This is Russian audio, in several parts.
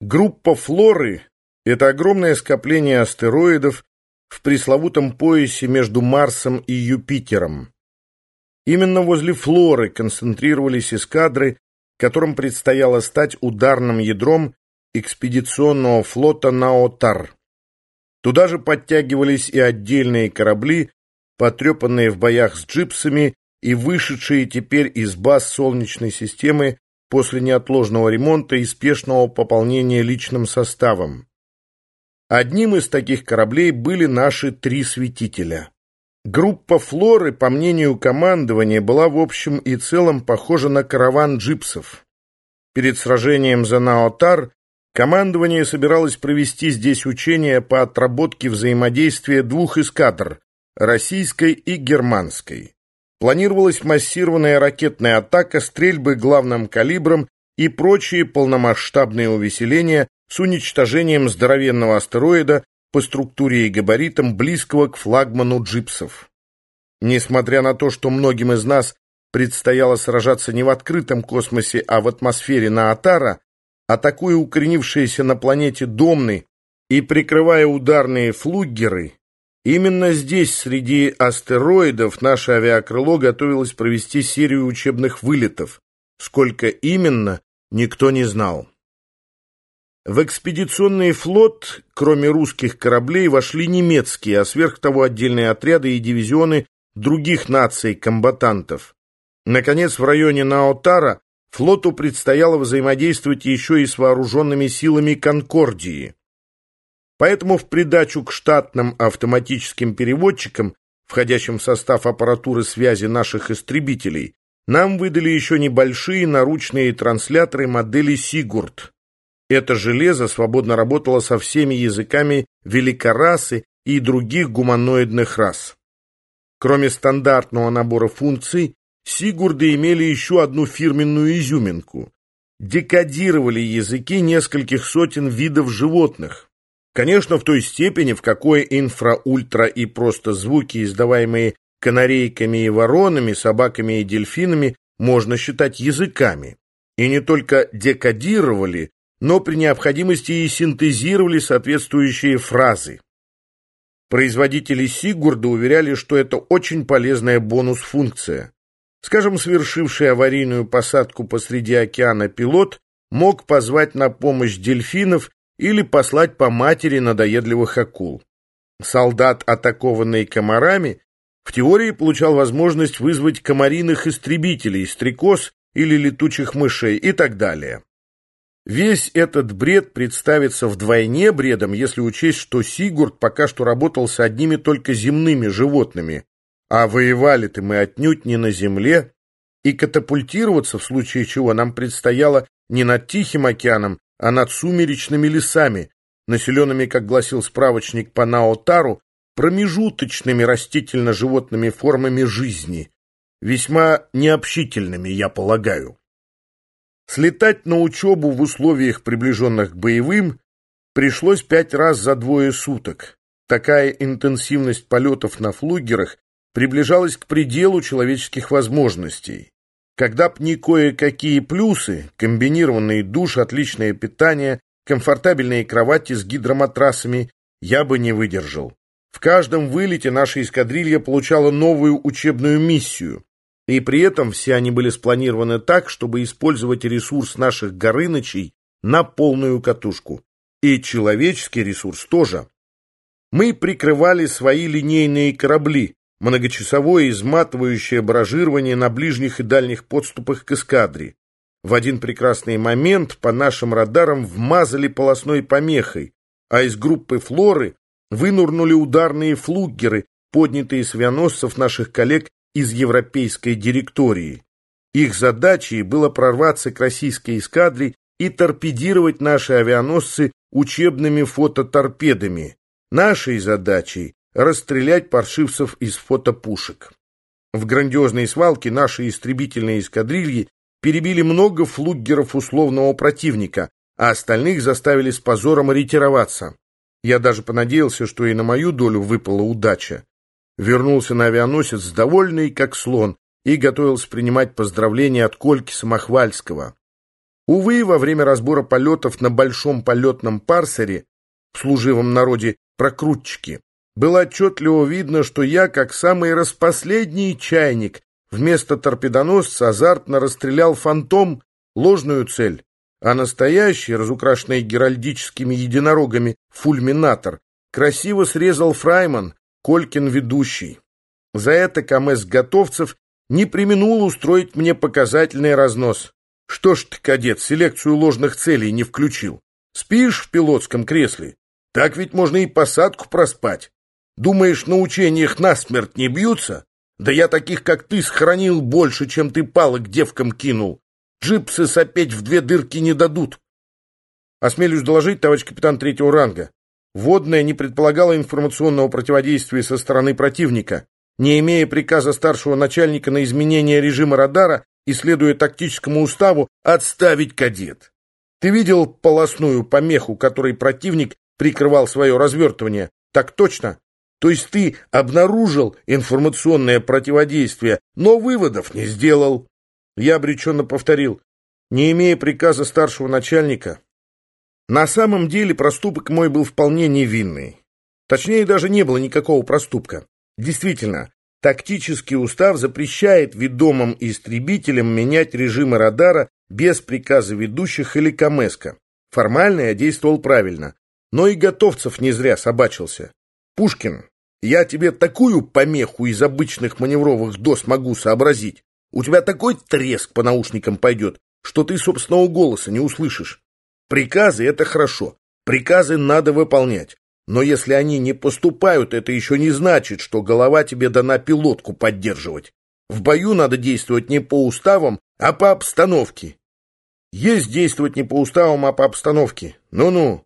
Группа Флоры — это огромное скопление астероидов в пресловутом поясе между Марсом и Юпитером. Именно возле Флоры концентрировались эскадры, которым предстояло стать ударным ядром экспедиционного флота Наотар. Туда же подтягивались и отдельные корабли, потрепанные в боях с джипсами и вышедшие теперь из баз Солнечной системы после неотложного ремонта и спешного пополнения личным составом. Одним из таких кораблей были наши три светителя. Группа «Флоры», по мнению командования, была в общем и целом похожа на караван джипсов. Перед сражением за Наотар командование собиралось провести здесь учения по отработке взаимодействия двух эскадр – российской и германской планировалась массированная ракетная атака, стрельбы главным калибром и прочие полномасштабные увеселения с уничтожением здоровенного астероида по структуре и габаритам близкого к флагману джипсов. Несмотря на то, что многим из нас предстояло сражаться не в открытом космосе, а в атмосфере Наатара, атакуя укоренившиеся на планете Домны и прикрывая ударные флуггеры, Именно здесь, среди астероидов, наше авиакрыло готовилось провести серию учебных вылетов. Сколько именно, никто не знал. В экспедиционный флот, кроме русских кораблей, вошли немецкие, а сверх того отдельные отряды и дивизионы других наций-комбатантов. Наконец, в районе Наотара флоту предстояло взаимодействовать еще и с вооруженными силами Конкордии. Поэтому в придачу к штатным автоматическим переводчикам, входящим в состав аппаратуры связи наших истребителей, нам выдали еще небольшие наручные трансляторы модели «Сигурд». Это железо свободно работало со всеми языками великорасы и других гуманоидных рас. Кроме стандартного набора функций, Сигурды имели еще одну фирменную изюминку. Декодировали языки нескольких сотен видов животных, Конечно, в той степени, в какой инфра, ультра и просто звуки, издаваемые канарейками и воронами, собаками и дельфинами, можно считать языками. И не только декодировали, но при необходимости и синтезировали соответствующие фразы. Производители Сигурда уверяли, что это очень полезная бонус-функция. Скажем, совершивший аварийную посадку посреди океана пилот мог позвать на помощь дельфинов или послать по матери надоедливых акул. Солдат, атакованный комарами, в теории получал возможность вызвать комариных истребителей, стрекоз или летучих мышей и так далее. Весь этот бред представится вдвойне бредом, если учесть, что Сигурд пока что работал с одними только земными животными, а воевали-то мы отнюдь не на земле, и катапультироваться в случае чего нам предстояло не над Тихим океаном, а над сумеречными лесами, населенными, как гласил справочник по Наотару, промежуточными растительно-животными формами жизни, весьма необщительными, я полагаю. Слетать на учебу в условиях, приближенных к боевым, пришлось пять раз за двое суток. Такая интенсивность полетов на флугерах приближалась к пределу человеческих возможностей. Когда б не кое-какие плюсы, комбинированный душ, отличное питание, комфортабельные кровати с гидроматрасами, я бы не выдержал. В каждом вылете наша эскадрилья получала новую учебную миссию, и при этом все они были спланированы так, чтобы использовать ресурс наших Горынычей на полную катушку. И человеческий ресурс тоже. Мы прикрывали свои линейные корабли, многочасовое изматывающее баражирование на ближних и дальних подступах к эскадре. В один прекрасный момент по нашим радарам вмазали полосной помехой, а из группы «Флоры» вынурнули ударные флуггеры, поднятые с авианосцев наших коллег из европейской директории. Их задачей было прорваться к российской эскадре и торпедировать наши авианосцы учебными фототорпедами. Нашей задачей расстрелять паршивцев из фотопушек. В грандиозной свалке наши истребительные эскадрильи перебили много флуггеров условного противника, а остальных заставили с позором ретироваться. Я даже понадеялся, что и на мою долю выпала удача. Вернулся на авианосец довольный, как слон, и готовился принимать поздравления от Кольки Самохвальского. Увы, во время разбора полетов на большом полетном парсере, в служивом народе прокрутчики, было отчетливо видно, что я, как самый распоследний чайник, вместо торпедоносца азартно расстрелял фантом ложную цель, а настоящий, разукрашенный геральдическими единорогами, фульминатор красиво срезал Фрайман, Колькин ведущий. За это КМС Готовцев не применул устроить мне показательный разнос. Что ж ты, кадет, селекцию ложных целей не включил? Спишь в пилотском кресле? Так ведь можно и посадку проспать. Думаешь, на учениях насмерть не бьются? Да я таких, как ты, сохранил больше, чем ты палок девкам кинул. Джипсы сопеть в две дырки не дадут. Осмелюсь доложить, товарищ капитан третьего ранга. Водная не предполагала информационного противодействия со стороны противника. Не имея приказа старшего начальника на изменение режима радара, и, следуя тактическому уставу, отставить кадет. Ты видел полосную помеху, которой противник прикрывал свое развертывание? Так точно? То есть ты обнаружил информационное противодействие, но выводов не сделал? Я обреченно повторил. Не имея приказа старшего начальника. На самом деле проступок мой был вполне невинный. Точнее, даже не было никакого проступка. Действительно, Тактический устав запрещает ведомым истребителям менять режимы радара без приказа ведущих или Камеска. Формально я действовал правильно, но и Готовцев не зря собачился. Пушкин, я тебе такую помеху из обычных маневровых дос могу сообразить. У тебя такой треск по наушникам пойдет, что ты собственного голоса не услышишь. Приказы — это хорошо. Приказы надо выполнять. Но если они не поступают, это еще не значит, что голова тебе дана пилотку поддерживать. В бою надо действовать не по уставам, а по обстановке. Есть действовать не по уставам, а по обстановке. Ну-ну,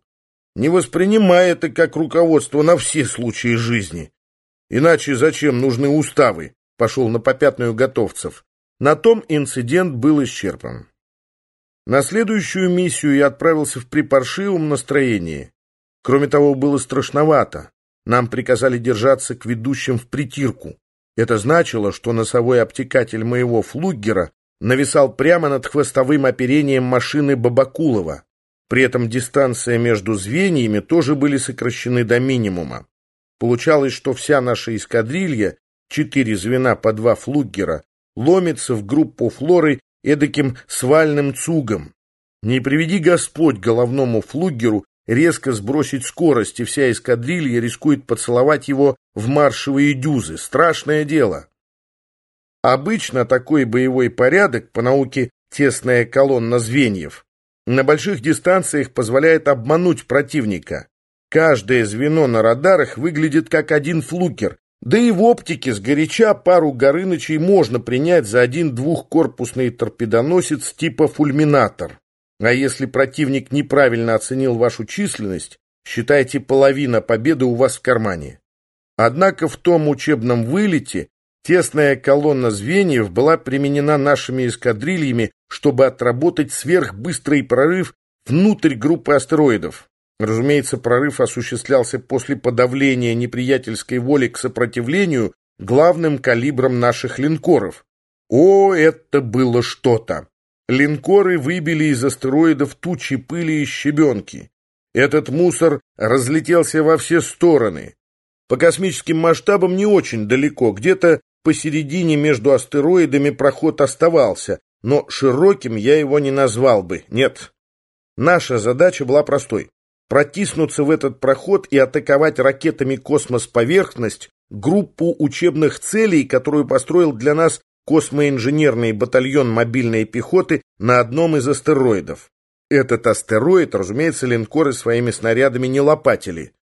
не воспринимай это как руководство на все случаи жизни. Иначе зачем нужны уставы? Пошел на попятную готовцев. На том инцидент был исчерпан. На следующую миссию я отправился в припаршивом настроении. Кроме того, было страшновато. Нам приказали держаться к ведущим в притирку. Это значило, что носовой обтекатель моего флуггера нависал прямо над хвостовым оперением машины Бабакулова. При этом дистанция между звеньями тоже были сокращены до минимума. Получалось, что вся наша эскадрилья, четыре звена по два флуггера, ломится в группу флоры эдаким свальным цугом. Не приведи Господь головному флугеру резко сбросить скорость, и вся эскадрилья рискует поцеловать его в маршевые дюзы. Страшное дело. Обычно такой боевой порядок, по науке тесная колонна звеньев, на больших дистанциях позволяет обмануть противника. Каждое звено на радарах выглядит как один флукер, да и в оптике сгоряча пару Горынычей можно принять за один двухкорпусный торпедоносец типа «Фульминатор». А если противник неправильно оценил вашу численность, считайте половина победы у вас в кармане. Однако в том учебном вылете тесная колонна звеньев была применена нашими эскадрильями, чтобы отработать сверхбыстрый прорыв внутрь группы астероидов. Разумеется, прорыв осуществлялся после подавления неприятельской воли к сопротивлению главным калибром наших линкоров. О, это было что-то! Линкоры выбили из астероидов тучи пыли и щебенки. Этот мусор разлетелся во все стороны. По космическим масштабам не очень далеко, где-то посередине между астероидами проход оставался, но широким я его не назвал бы, нет. Наша задача была простой — протиснуться в этот проход и атаковать ракетами космос-поверхность группу учебных целей, которую построил для нас космоинженерный батальон мобильной пехоты на одном из астероидов. Этот астероид, разумеется, линкоры своими снарядами не лопатили.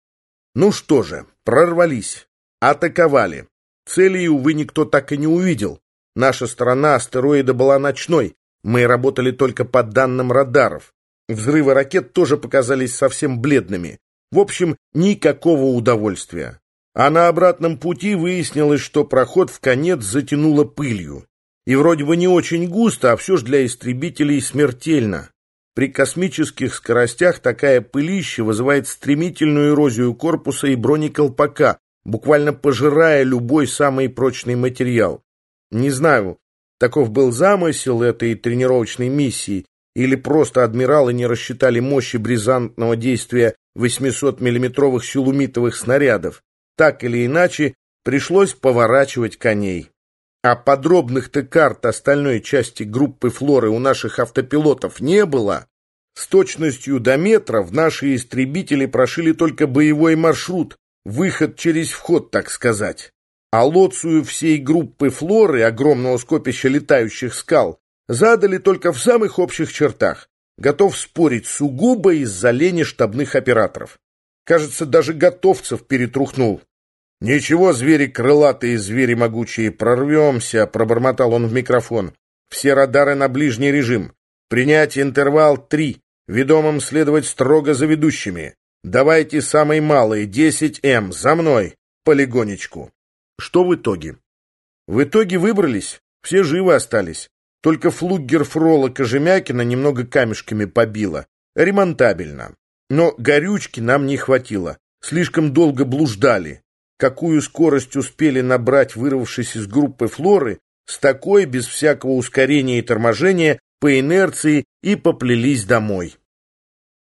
Ну что же, прорвались, атаковали. Цели, увы, никто так и не увидел. Наша сторона астероида была ночной, мы работали только по данным радаров. Взрывы ракет тоже показались совсем бледными. В общем, никакого удовольствия. А на обратном пути выяснилось, что проход в конец затянуло пылью. И вроде бы не очень густо, а все же для истребителей смертельно. При космических скоростях такая пылища вызывает стремительную эрозию корпуса и бронеколпака, буквально пожирая любой самый прочный материал. Не знаю, таков был замысел этой тренировочной миссии, или просто адмиралы не рассчитали мощи бризантного действия 800-миллиметровых силумитовых снарядов. Так или иначе, пришлось поворачивать коней. А подробных-то карт остальной части группы флоры у наших автопилотов не было. С точностью до метров наши истребители прошили только боевой маршрут, выход через вход, так сказать. А лоцию всей группы флоры, огромного скопища летающих скал, задали только в самых общих чертах. Готов спорить сугубо из-за лени штабных операторов. Кажется, даже Готовцев перетрухнул. «Ничего, звери крылатые, звери могучие, прорвемся», — пробормотал он в микрофон. «Все радары на ближний режим. Принять интервал три. Ведомым следовать строго за ведущими. Давайте самый малый, 10М, за мной, полигонечку». Что в итоге? В итоге выбрались, все живы остались. Только флуггер Фрола Кожемякина немного камешками побило. Ремонтабельно. Но горючки нам не хватило. Слишком долго блуждали. Какую скорость успели набрать, вырвавшись из группы Флоры, с такой, без всякого ускорения и торможения, по инерции и поплелись домой.